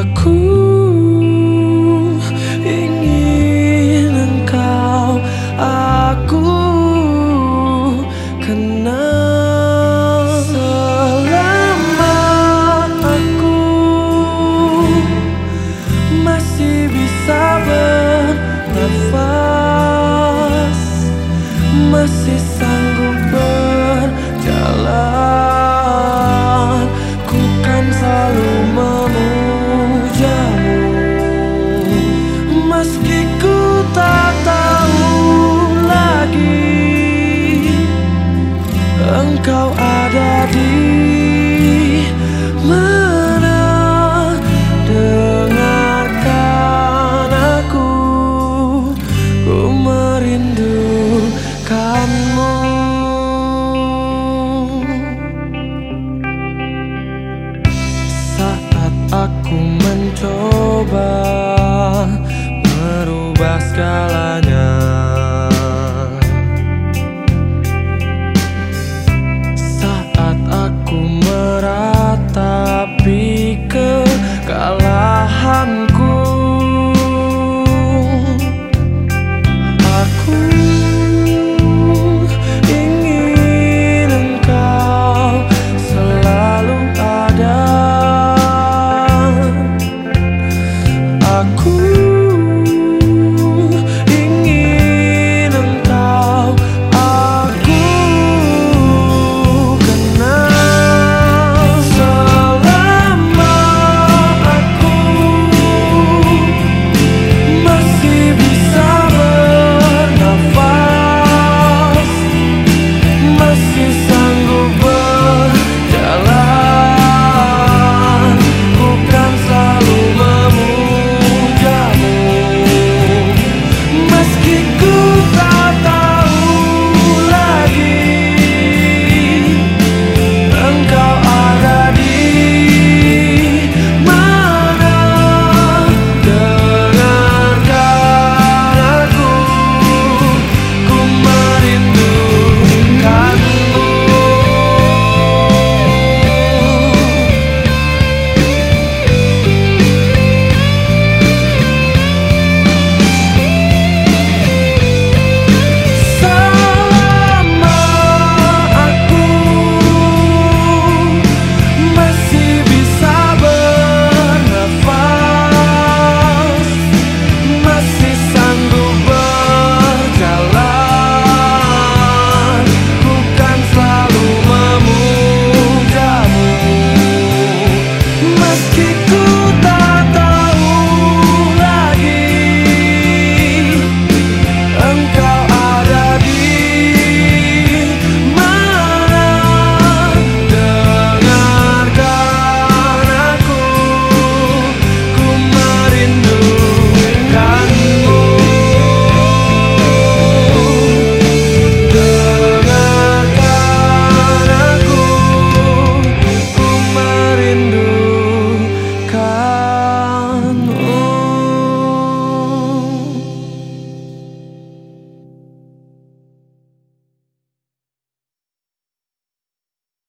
Aku segalanya